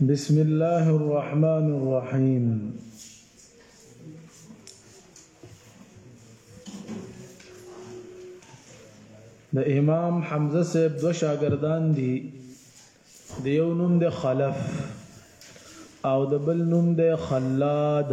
بسم الله الرحمن الرحيم د امام حمزه صاحب دو شاګردان دي د یو نوم د خلف او د بل نوم د خلاد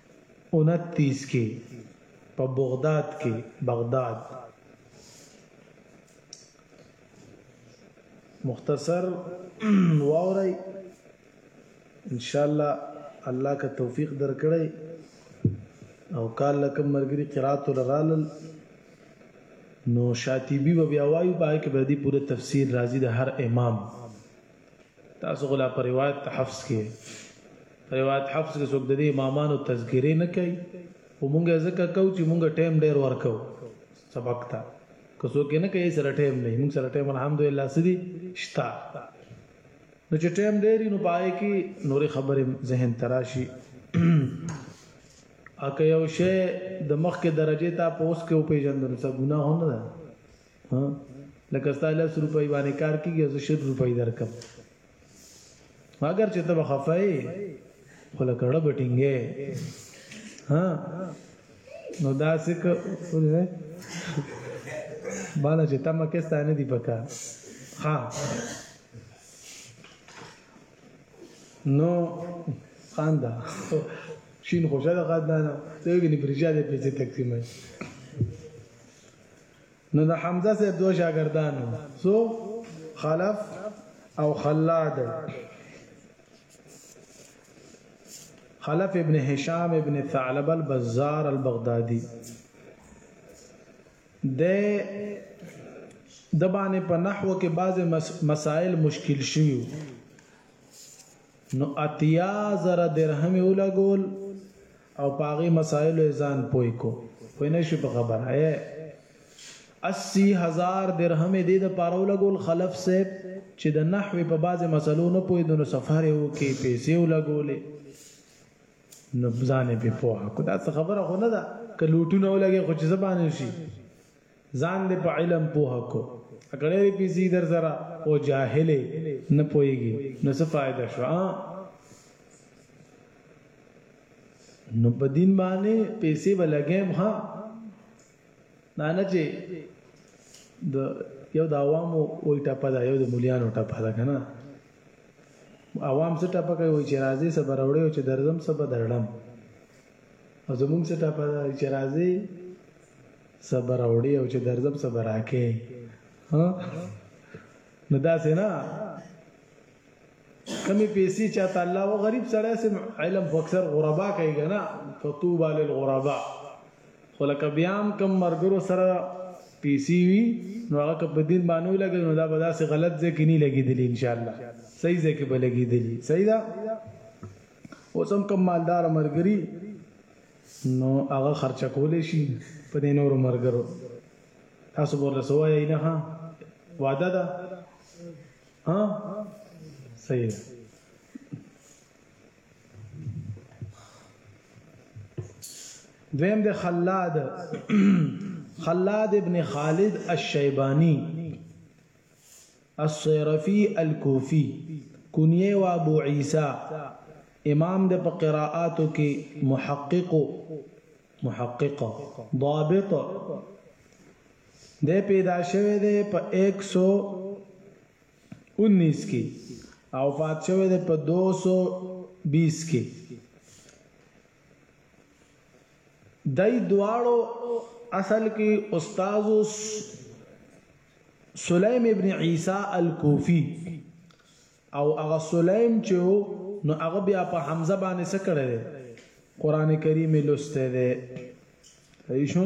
انتیس کې په بغداد کې بغداد مختصر واوري ان شاء الله الله کا توفیق درکړي او کال لکم مرګري قرات ولرالل نو شاطبی و بیا وایو پای کې به دی پوره تفسیر راځي د هر امام تاسو غلا په روایت حفظ کې روایت حفظ کې څوک د دې امامانو تذکرې نه کوي او مونږه ځکه کو چې مونږه ټایم ډیر ورکو سبق ته که څوک نه کوي سره ټایم نه مونږ سره ټایم الحمدلله سدي شتا نو چې ټایم ډیر نو پای کې نورې خبرې ذهن تراشي اکه یو شی د مخ کې درجه ته پوس کې او پیژندل څه ګناه نه ده ها لکه ستا لس روپۍ باندې کار کیږي او زه شل روپۍ درکم اگر چې ته به خفه یې خو لکه ړه به ټینګې ها نو دا څه که بالا چې تمه کې ستانه دی پکا ها نو خاندا شین خوشاله خاندانه ته وګني پرجاده پیسې تقسیمه نو د حمزه صاحب دوه شاګردان وو، څو؟ خلف او خلاد. خلف ابن هشام ابن ثعلب البزار البغدادي د د باندې په نحو کې بعضې مسائل مشکل شوي نو اتیا زره درهم یې ولګول او په هغې مسایلو یې ځان پوه کو پوه نه شوې په خبره یې اسی هزار درهم یې دې دپاره ولګول خلف صاحب چې د نحوې په بعضې مسلو نه پوهېدو نو سفر یې وکړي پیسې ولګولې نو ځان یې پرې پوه کړو دا څه خبره خو نه ده که لوټونه ولګې خو چې څه باندې شي ځان دې په علم پوه کو اکه ډېرې پیسې در سره او جاهل نه پوهېږي نو څه فایده شوه نو په دین باندې پیسې به لګیم ها دا نه چې د یو د عوامو وای ټپه ده یو د مليانو ټپه ده کنه عوام څه ټپه کوي چې راځي صبر وړي چې درځم صبر درړم او زمونږ څه ټپه ده چې راځي څه به راوړې او چې درځم څه به راکې نو داسې نه کمی پیسې چاته الله او غریب سره سم علم خو اکثر غربا کوي کنه فطوبى للغرباء خو لکه بیا هم کم مرګرو سره پیسې وي نو هغه که په دین باندې ولګي نو دا به داسې غلط ځکه نه لګیدلی ان شاء الله صحیح ځکه به لګیدلی صحیح ده اوس هم کم مالدار مرګري نو هغه خرچه کولی شي په دې نورو مرګرو تاسو به ورته وایئ نه ها وعده ده ها صحیح ده دویم د خلاد خلاد ابن خالد الشیبانی الصيرفي الکوفي کنيه وه ابو عيسي امام ده په قراءاتو کي محقق محقق ضابط ده پيدا شوي ده په ايک سو انيس کي او فات شوي ده په دو سو بيس کي دی دواړو اصل کې استاد سلیم ابن عیسی الکوفی او هغه سلیم چې نو هغه بیا په حمزه باندې څه کړی دی قران کریم لوسته دی ایشو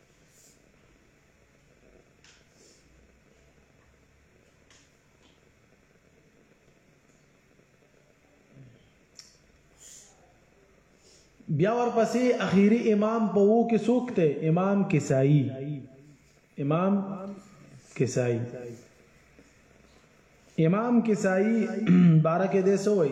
بیا ورپسې اخیری امام په وو کې څوک ته امام کسائی امام کسائی امام کسائی بارکه دې سوې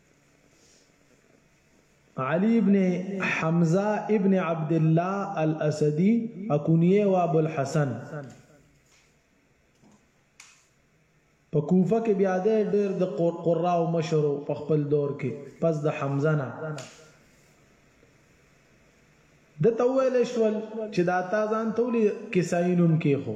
علی ابن حمزه ابن عبدالله الاسدی اکونیه و ابو الحسن په کوفه کې بیا د ډېر د قرا او مشر په خپل دور کې پس د حمزه نه د تویل شول چې دا تا ځان تولې کساینوم کې خو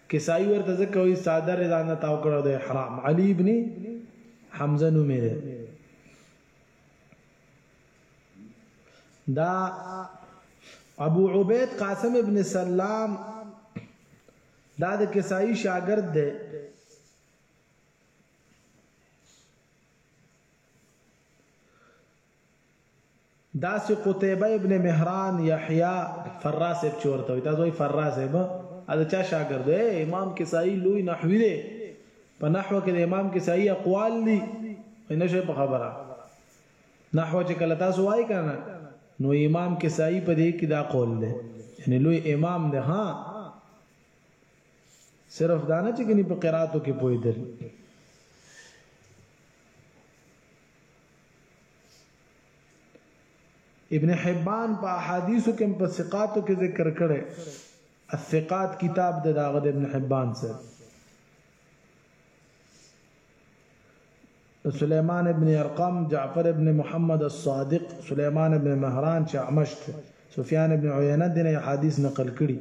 کسائي ورته ځکه وایي څادر یې ځان نه تاو کړی او د احرام علي ابن حمزه نوم یې دی. دا ابو عبید قاسم ابن سلام دا د کسائی شاگرد دی داسې قتيبه ابن مهران يحيی فرا صاحب چې ورته وي تاسو وایي فرا صاحب ا د چا شاګرد دی امام کسائی لوی نحوی دی په نحو کې د امام کسائی اقوال دي نه شي په خبره نحو چې کله تاسو وایي کنه نو امام کسائی په دې کې دا قول دی یعنی لوی امام دی ها صرف دانه چې کني په قراتو کې پوي دل ابن حبان په احادیثو کې په ثقاتو کې ذکر کړي الثقات کتاب د داغه د ابن حبان سره سليمان ابن ارقم جعفر ابن محمد الصادق سليمان ابن مهران شعمشت سفيان ابن عيينه دنه حدیث نقل کړي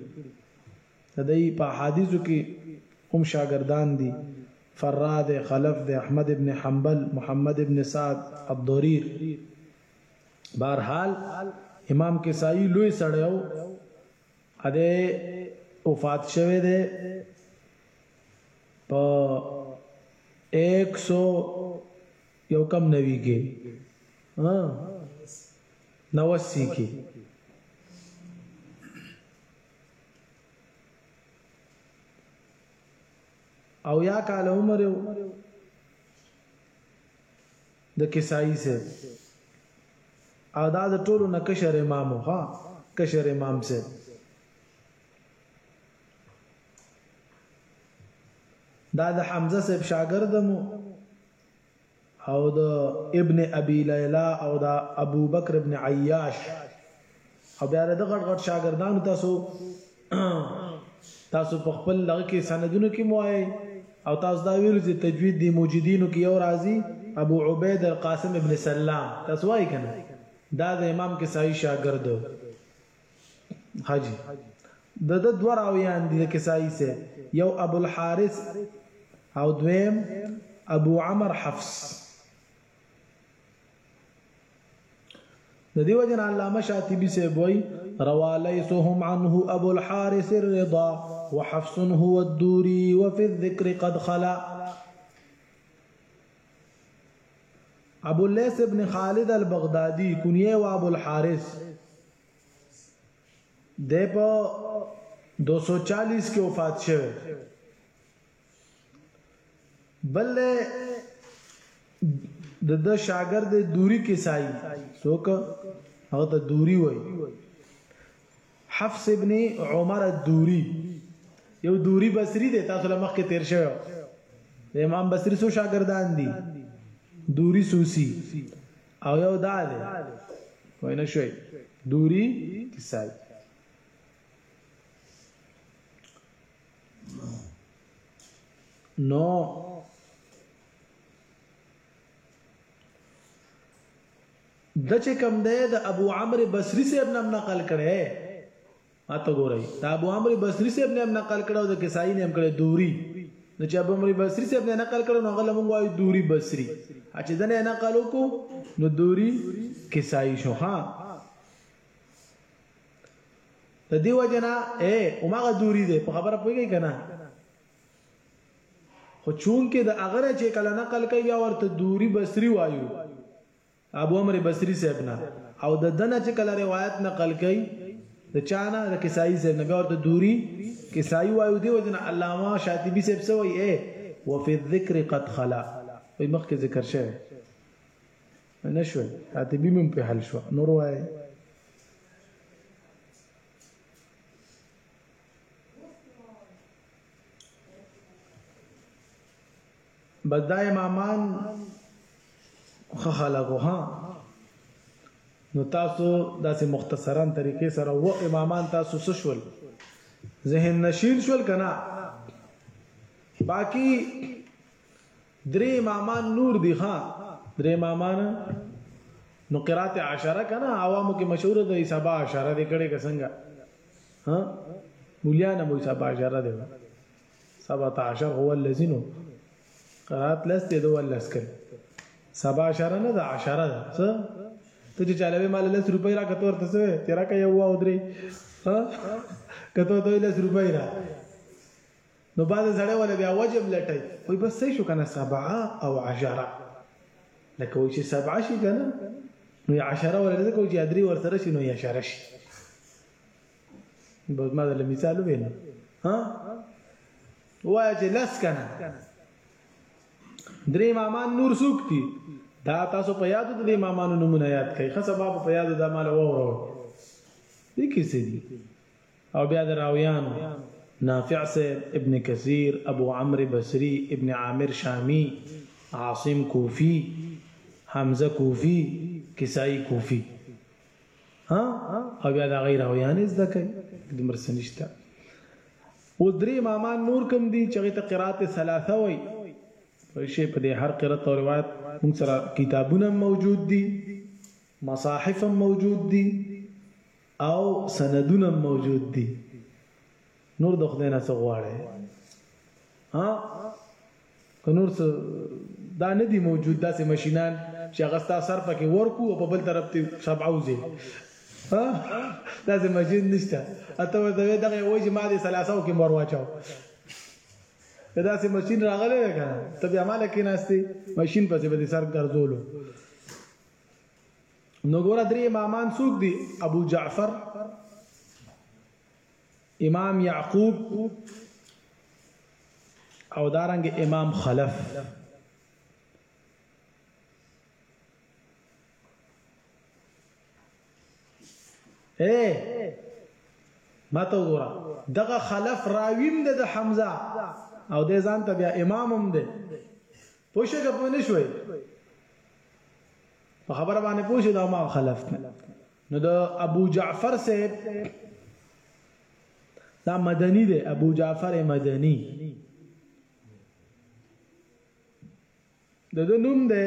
د ده په احادیثو کي کوم شاګردان دي، فرّا دی، خلف دی، احمد بن حنبل، محمد بن سعد، الضرير. بهر حال امام کسائي لوی سړی وو، دی وفات شوی دی په ایک سو یو کم نوي کي، نوسی کي. او یا کال عمر یو د کسائی سے او دا د ټولو نه کشر امام ها کشر امام سے دا د حمزه صاحب شاګرد مو او د ابن ابی لیلا او د ابوبکر ابن عیاش او بیا د غټ غټ شاګردانو تاسو تاسو په خپل لغه کې سندونو کې موای او تاسو دا ویلو چې تجوید دی موجدینو کې یو راضی ابو عبید القاسم ابن سلام تاسو وای کنه دا د امام کسائی شاګرد حاجی د د دوه راویان دي د کسائی سه یو ابو الحارث او دویم ابو عمر حفص د دیو جن علامه شاطبی سه بوئی روالیسهم عنه ابو الحارث الرضا وحفص هو الدوری وفي الذکر قد خلا ابو اللیث ابن خالد البغدادي کنیه و ابو الحارث د په 240 کې وفات شوه بل د د شاګرد دوری کسای څوک هغه ته دوری وای حفص ابن عمر الدوري یو دوري بصري دی تاسو له مخکې تیر شوی د امام بصري سو شاګردان دي دوري سوسی او یو دا دی وای نه شوي دوري کسای نو ده چه کوم ده د ابو عمرو بصری صاحب نه هم نقل کړی اته ګورئ د ابو عمرو بصری صاحب نه هم نقل کړی او د کسائی نه هم کړی دوری نو چې ابو عمرو بصری صاحب نه نقل کړی نو غل موږ وایو دوری بصری چې د نه نقل وکړو نو دوری کسائی شو ها د دیو جنا اے اومغه دوری ده په خبره پوهیږئ کنه خو چونکه د هغه نه چه کله نقل کوي بیا ورته دوري بصري وایو ابو امر بصري صاحب نه او د دنه چه کله روایت نقل کوي د چانه د کسائی صاحب نه بیا ورته دوري کسائی وایو دی وجنه علامه شاطبی صاحب سوی اے وفي الذکر قد خلا وی مخکې ذکر شوی نشوي شاطبی مم په حل شو نور وایي بس دا امامان خخلقو ها نو تاسو داسې مختصرا طریقې سره و امامان تاسو څه شول ذهن نشین شول کنا باقی درې امامان نور دی ها درې امامان نو قرات عشره کنا عوامو کې مشهور دی سبا عشره دې کړي کسنګ ها مولیان مو حساب عشره دی سبعت عشر هو الذين قرات لست دی دوه لس کړي سبع عشره نه ده عشره ده څه ته چې چالوې مال لس روپۍ را کته ورته څه تیرا کوي یو او درې ها کته دوی لس روپۍ را نو بعضې سړی وله بیا وجب لټوي وایي بس څه شو که نه سبعه او عشره لکه وایي چې سبعه شي که نه نو یې عشره وله ځکه وایي چې درې ورسره شي نو یې عشره شي بس ما درله مثال وویل ها وایه چې لس که نه درې امامان نور څوک دي دا تاسو په یادو د امامانو نمونه یاد کړئ ښه سبب په یادو د مال وورو دي کیسې دي او بیا د راویانو، نافع صیب، ابن کثیر، ابو عمرو بصري، ابن عامر شامي، عاصم کوفي، حمزه کوفي، کسائی کوفي ها او بیا د هغوی راویانې زده کوي دومره څه نشته اوس درې امامان نور کوم دي چې هغوی ته قرات ثلاثه وایي پوه شئ په دې هر قرات او روایت موږ سره کتابونه موجود دي مصاحف هم موجود دي او سندونه موجود دي نور د خدای نه څه غواړي ها که نور څه دا نه دي موجود داسې ماشينان چې هغه ستا سر پکې ورکو او په بل طرف ته سبعوزي ها داسې ماشين نشته اته ورته دغه وای چې ما دې سلاسو کې مور واچاو دا سه ماشين راغله کنه ته بیا مال کې ناشته ماشين پسې به سر ګرځولو نو ګوره درې امامان څوک دي ابو جعفر امام یعقوب او دارنګ امام خلف اے ما ته وګوره دغه خلف راویم ده د حمزه او د ځان ته بیا امام هم ده پوښګه پوه نه شوي په خبره باندې پوه شو دا ما خلف نه نو د ابو جعفر صاحب دا مدنی دی ابو جعفر مدنی د د نوم دی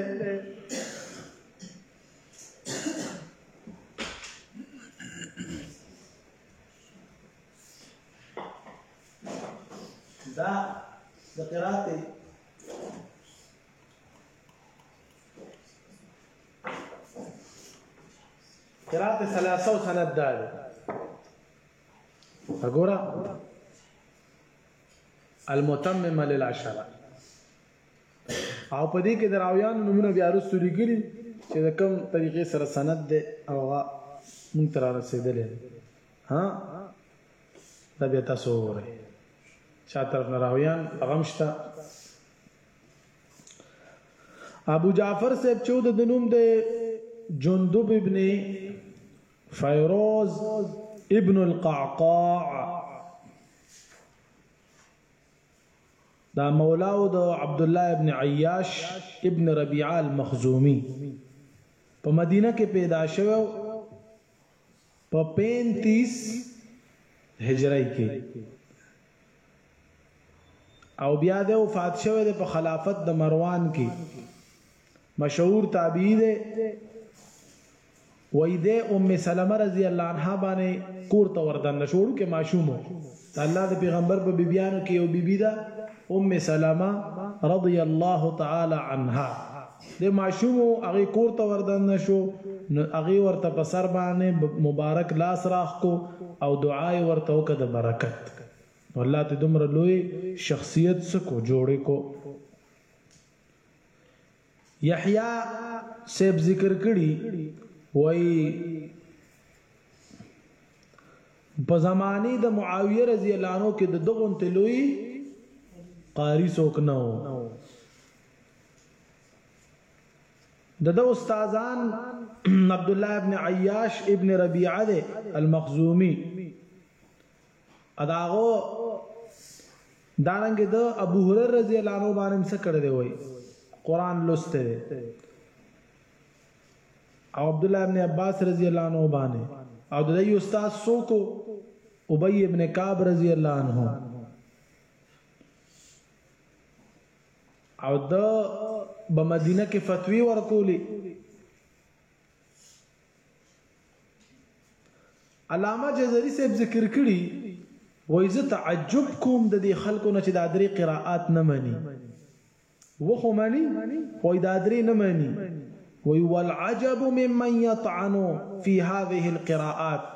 دا د قرات قرات ثلاثه او سند دا دی وګوره المتمم للعشره او په دې کې دراویان نمونه بیا رسو لګري چې د کوم طریقې سره سند ده او هغه مونږ تر رسیدلې ها دا بیا تاسو وره چا طرف نه راویان غمشته ابو جعفر صاحب چې د دنوم د جندب ابن فیروز ابن القعقاع دا مولا او د عبد الله ابن عیاش ابن ربيعه المخزومي په مدینه کې پیدا شوی په پینتیس هجری کې او بیا د وفات شوه د په خلافت د مروان کې مشهور تابعی دی وای د ام سلمہ رضی الله عنها باندې کور ته وردن شوړو کې ماشوم الله د پیغمبر په بیبیانو کې یو بیبی دا ام سلمہ رضی الله تعالی عنها د ماشوم و هغې کور ته وردننه شو نو هغې ورته په سر باندې مبارک لاس راښکو او دعا یې ورته وکړه د برکت نو الله ته دومره لوی شخصیت څه کو جوړې کو یحیی صاحب ذکر کړي وای په زمانه د معاویه رضی الله عنه کې د دغون تلوي قاری څوک نه و د ده استادان عبدالله ابن عیاش ابن ربیعه ده المخزومی اداغو دارنګ د ابو هريره رضی الله عنه باندې څه کړی دی وای قران لسته دی او عبد الله ابن عباس رضی الله عنه باندې او د یو استاد سوکو ابی ابن کعب رضی الله عنه او د په مدینه کې فتوی ورکولې علامه جزری صاحب ذکر کړي وای زه تعجب کوم د دې خلکو نه چې د درې قراءات نه مانی و خو مانی وای د درې نه مانی وای والعجب ممن يطعن في هذه القراءات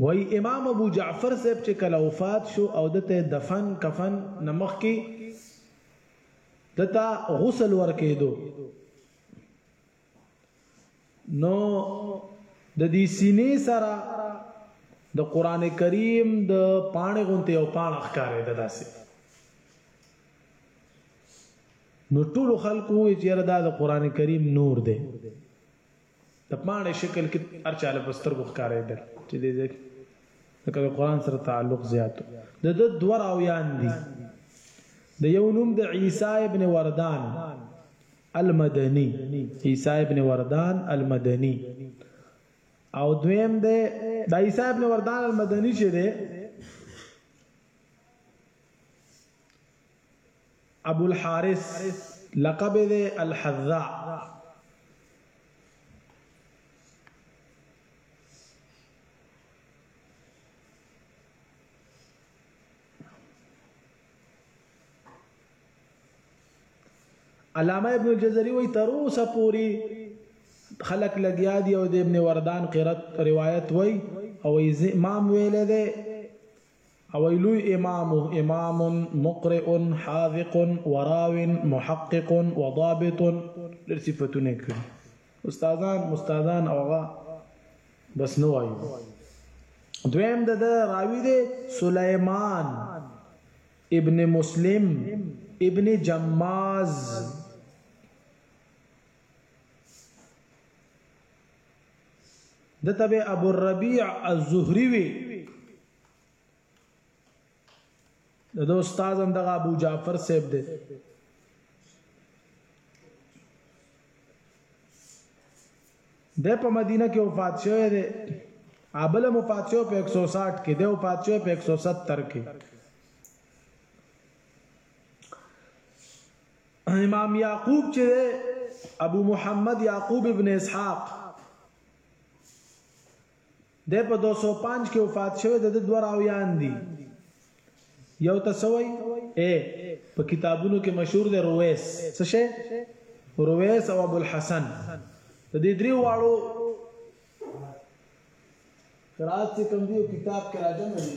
وایي امام ابو جعفر صاحب چې کله وفات شو او ده ته دفن، کفن، نه مخکې ده ته غسل ورکېدو نو د دې سینې سره د قران کریم د پاڼې غونته او پاڼه ښکارې ده داسې نو ټول خلکو یې چیرې دا د قران کریم نور دی د پانه شکل کې هر چا له پسترګو ښکارې ده چې دې دې لکه قرآن سره تعلق زیات د د دوه راویان دي د یو نوم د عیسی ابن وردان المدني عیسی ابن وردان المدني او دویم د د عیسی ابن وردان المدني چې ده ابوالحارث لقب یې دی الحذاء علامه ابن الجزري وي تر اوسه پوری خلق لګیا دی او د ابن وردان قرات روایت وي او امام ویل دی اوي لوی امام وو، امام مقرئ حاذق وراو محقق وضابط ډېر صفتونه يې کړي استادان مستادان او هغه بس نه وايو دویم د راوی دی سلیمان ابن مسلم ابن جماز دته به ابو الربيع الزهري وي د دو استاد هم دغه ابو جعفر صاحب دی د په مدینه کې وفات شوی دی ابل وفات شو په 160 کې دی وفات شو په 170 کې امام یعقوب چې دی ابو محمد یعقوب ابن اسحاق د په 205 کې وفات شوی د دوه راویان دي یو تسوي اے په کتابونو کې مشهور دی رويس څه شي رويس او ابو الحسن د دې درې واړو قرات چې کوم دی کتاب کې راځم دی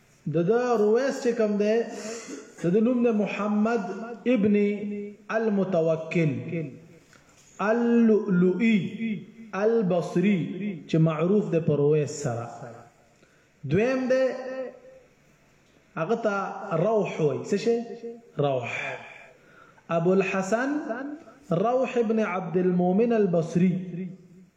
د ده رویس چې کوم دی د ده نوم دی محمد ابن المتوکل اللؤلؤي البصري چې معروف دی په رویس سره دویم دی هغه ته روح وایي څه شی روح ابو الحسن روح ابن عبد المؤمن البصري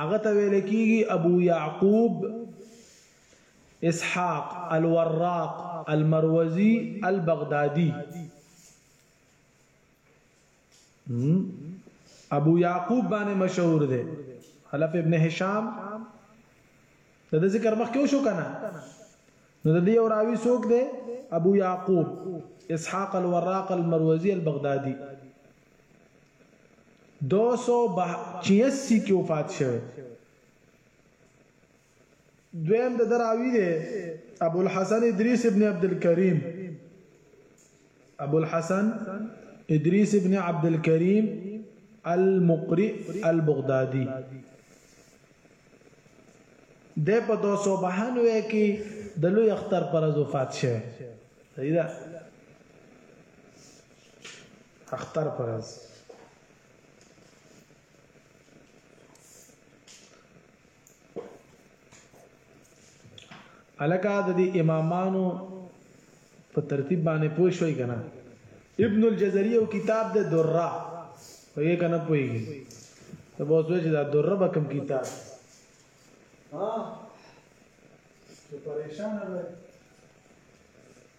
هغه ته ویل کیږي ابو یعقوب اسحاق الوراق المروزی البغدادی ابو یعقوب باندې مشهور دی حلف ابن هشام د ذکر مخ کې شو کنه نو د دې او راوي څوک دی ابو یعقوب اسحاق الوراق المروزی البغدادی دو سو به چیسی کې وفات شوی دویم د دراوی دی ابو الحسن ادریس ابن عبد الكريم ابو الحسن ادریس ابن عبد الكريم المقرئ البغدادي د په 292 کې د لوی اختر پر وفات شوه صحیح ده اختر پر ورځ الکه د دې امامانو په ترتیب باندې پوه شوي کنه ابن الجزري او کتاب د دره وایي کنه پوهیږي ته به اوس وایي دا دره به کوم کتاب ها چې پریشان به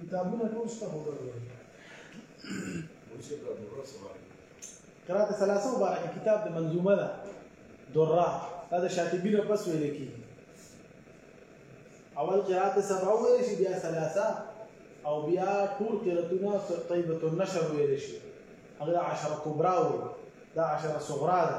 کتابونه ټول شته خو ګډوډ قرات ثلاثه مبارک کتاب د منظومه ده دره دا د شاطبی نه پس ویل کی اول قرات سبع ویل شي بیا ثلاثه او بیا ټول قراتونه طیبه النشر ویل شي هغه عشره کبرا ویل دا عشره صغرا ده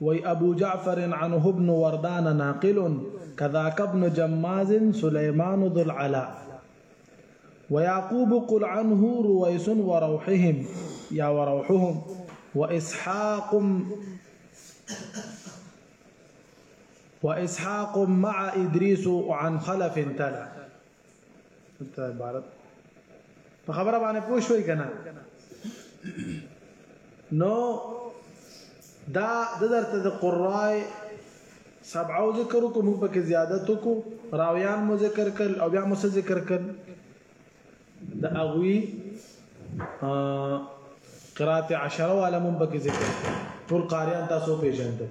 وي أبو جعفر عنه ابن وردان ناقل كذاك ابن جماز سليمان ذو العلاء ويعقوب قل عنه رويس وروحهم يا وروحهم وإسحاق وإسحاق مع إدريس عن خلف تلا ته عبارت په خبره باندې پوه شوي کنه نو دا د درته د قرای سبعو ذکر کو موږ پکې زیادت کو راویان مو ذکر کړ او بیا مو څه ذکر کړ د اغوی قرات 10 والا موږ پکې ذکر ټول قاریان تاسو پیژندل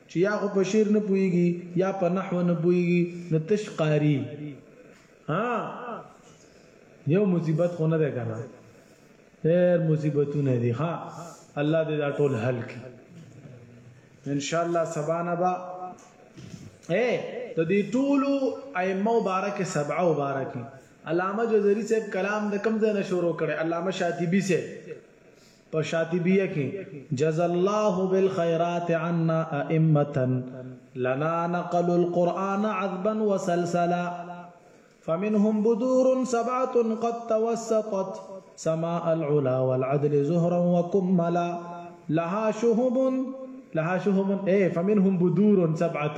چې یا خو په شعر نه پوهیږي یا په نحو نه پوهیږي نو تش قاری ها یو مصیبت خو نه ده کنه ډېر مصیبتونه دي ها الله دې دا ټول حل کړي ان شاء الله سبانا با اے د دې ټول ائمه مبارک سبعه مبارک علامه جزری صاحب کلام د کم ځای نه شروع کړي علامه شاطبی صاحب په شاطبیه کې جز الله بالخيرات عنا ائمه لنا نقل القران عذبا وسلسلا فمنهم بدور سبعه قد توسطت سماء العلا والعدل زهرا وكملا لها شهب لها شهب ايه فمنهم بدور سبعه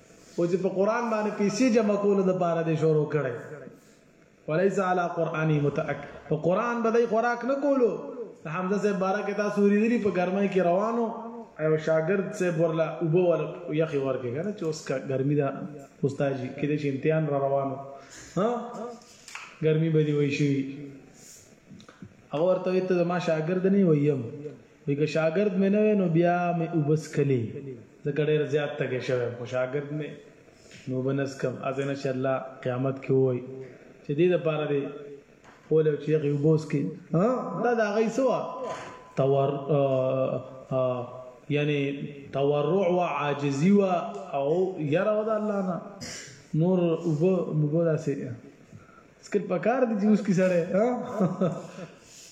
او چې په قران باندې پیسې جمع کولو د پاره دې شروع کړي وليس على قراني متاك په قران باندې خوراک نه کولو حمزه صاحب بارا کې تاسو ورېدلی په ګرمۍ کې روانو او شاګرد صاحب ورلا وبو ور یخي ورکې کنه چې اوس کا ګرمي دا استاد جی کې دې امتحان را روانو ها ګرمي به دی وای شي هغه ورته ته ما شاګرد نه ویم وی که شاګرد می نه وی نو بیا می اوبه سکلی ځکه ډیر زیات تږی شوی یم خو شاګرد می نو اوبه نه سکم هسې نه چې الله قیامت کې ووایي چې دې دپاره دی ولی چې هغې اوبه وسکي دا د هغوی څه وه تور یعنی تورع وه عاجزي وه او یره وه د الله نه نور اوبه موبه داسې سکت پکار دي چې اوس کې سره ها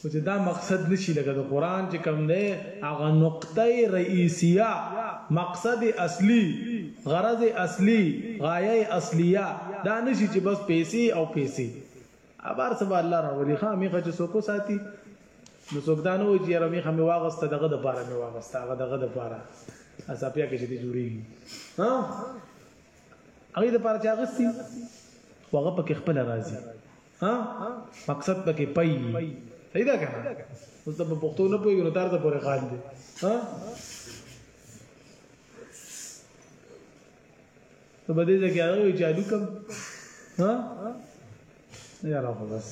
خو چې دا مقصد نشي لکه د قران چې کوم دی هغه نقطه رئیسیه مقصد اصلي غرض اصلي غایه اصلیه دا نشي چې بس پیسې او پیسې ابار سبا الله راولي خا میخه چې سوکو ساتي نو څوک دا نه وایي چې یاره میخه مې واغسته دغه د پاره مې واغسته هغه دغه د پاره اساپیا کې چې جوړیږي ها هغه د پاره چې هغه سي هغه پکې خپل راځي ها مقصد پکې پي صحیح ده کنه اوس د پښتو نه پوي نو تر ته پورې خال دي ها ته بده ځکه هغه وی چالو کم ها نه راو بس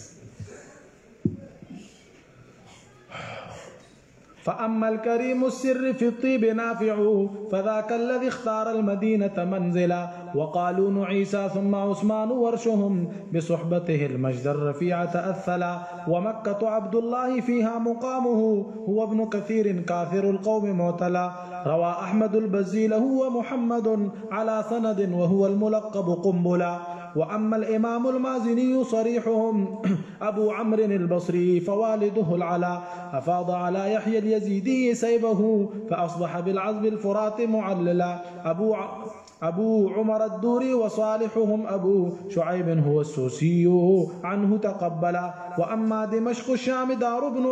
فأما الكريم السر في الطيب نافعه فذاك الذي اختار المدينة منزلا وقالون عيسى ثم عثمان ورشهم بصحبته المجد الرفيع تأثلا ومكة عبد الله فيها مقامه هو ابن كثير كافر القوم معتلا روى أحمد البزي له ومحمد على سند وهو الملقب قنبلا وأما الإمام المازني صريحهم أبو عمرو البصري فوالده العلا أفاض على يحيى اليزيدي سيبه فأصبح بالعزب الفرات معللا أبو أبو عمر الدوري وصالحهم أبو شعيب هو السوسي عنه تقبلا وأما دمشق الشام دار ابن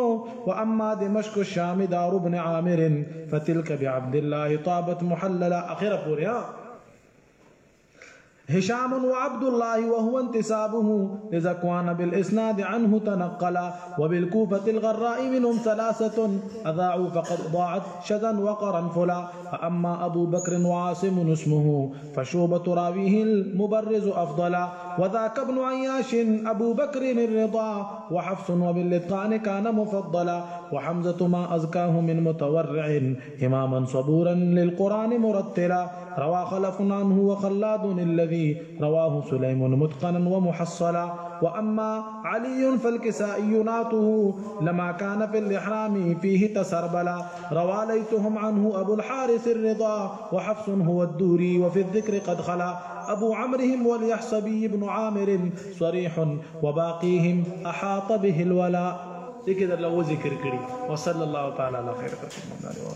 وأما دمشق الشام دار ابن عامر فتلك بعبد الله طابت محللا أخيرا فوريا هشام وعبد الله وهو انتسابه لزكوان بالإسناد عنه تنقلا وبالكوفة الغراء منهم ثلاثة أذاعوا فقد ضاعت شذا وقرنفلا فأما أبو بكر وعاصم اسمه فشوبة راويه المبرز أفضلا وذاك ابن عياش أبو بكر الرضا وحفص وبالإتقان كان مفضلا وحمزة ما أزكاه من متورع إماما صبورا للقرآن مرتلا روى خلف عنه وخلاد الذي رواه سليم متقنا ومحصلا وأما علي فالكسائي ناته لما كان في الإحرام فيه تسربلا روى ليتهم عنه أبو الحارث الرضا وحفص هو الدوري وفي الذكر قد خلا أبو عمرهم واليحصبي بن عامر صريح وباقيهم أحاط به الولاء دې کې الله و ذکر کړي وصلی الله تعالی علی خیر خلق الله